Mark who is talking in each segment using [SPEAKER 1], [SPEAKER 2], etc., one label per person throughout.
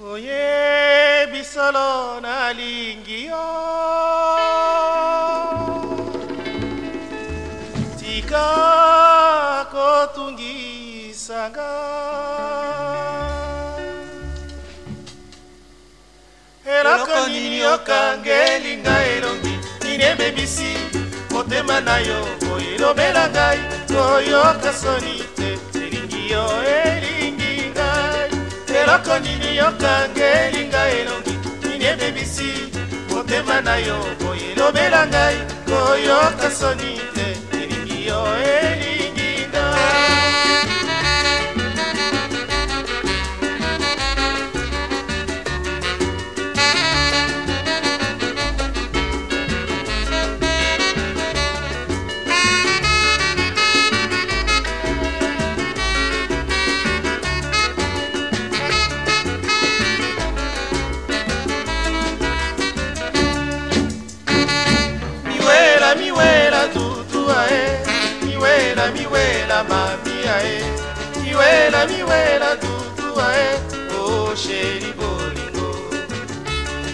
[SPEAKER 1] oye bisolo nalingi yo. Tika kotungisanga. Eloko nini okangeli ngai elongi? Nini ebebisi? Motema na yo oyelobela ngai. Koyoka soni te elingi yo elingi ngai eloko nini okangeli ngai elongi nini ebebisi motema na yo oyelobela ngai koyoka soni te miwela miwela mamia e miwela miwela tutua e o sheri bolingo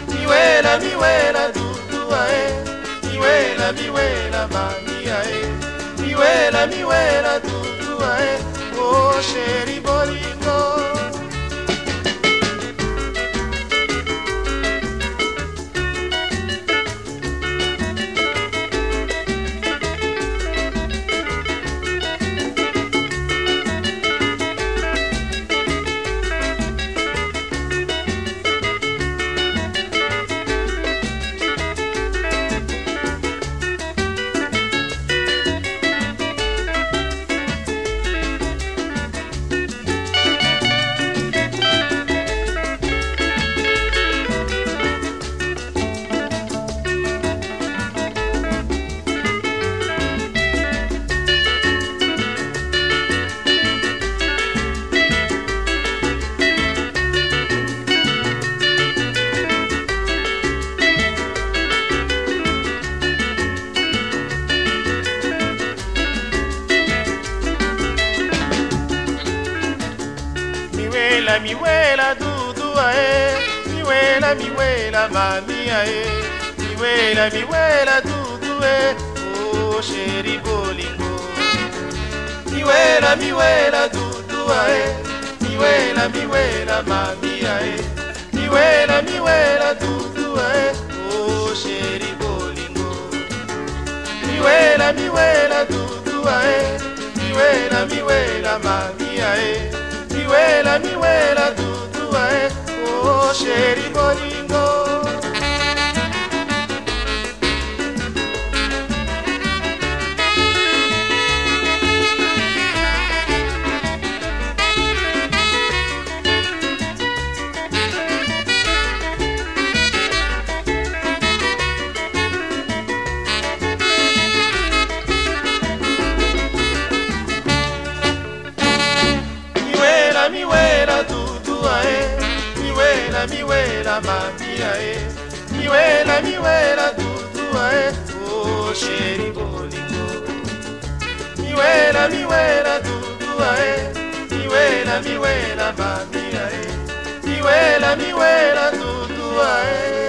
[SPEAKER 1] miwela miwela tutua e miwela miwela mamia e miwela miwela tutua e o sheri bolingo miwela miwela dudua e miwela miwela mamia e miwela miwela dudu e o oh, sheri bolingo. Miwela miwela dudua e miwela miwela mamia e miwela miwela dudua e o oh, sheri bolingo. Miwela miwela dudua e miwela miwela mamia e miwela miwela dudua e o oh, sheri bolingo dudua e miwela miwela mamia e miwela miwela dudua e o sheri bolingo. Miwela miwela dudua e miwela miwela mamia e miwela miwela dudua e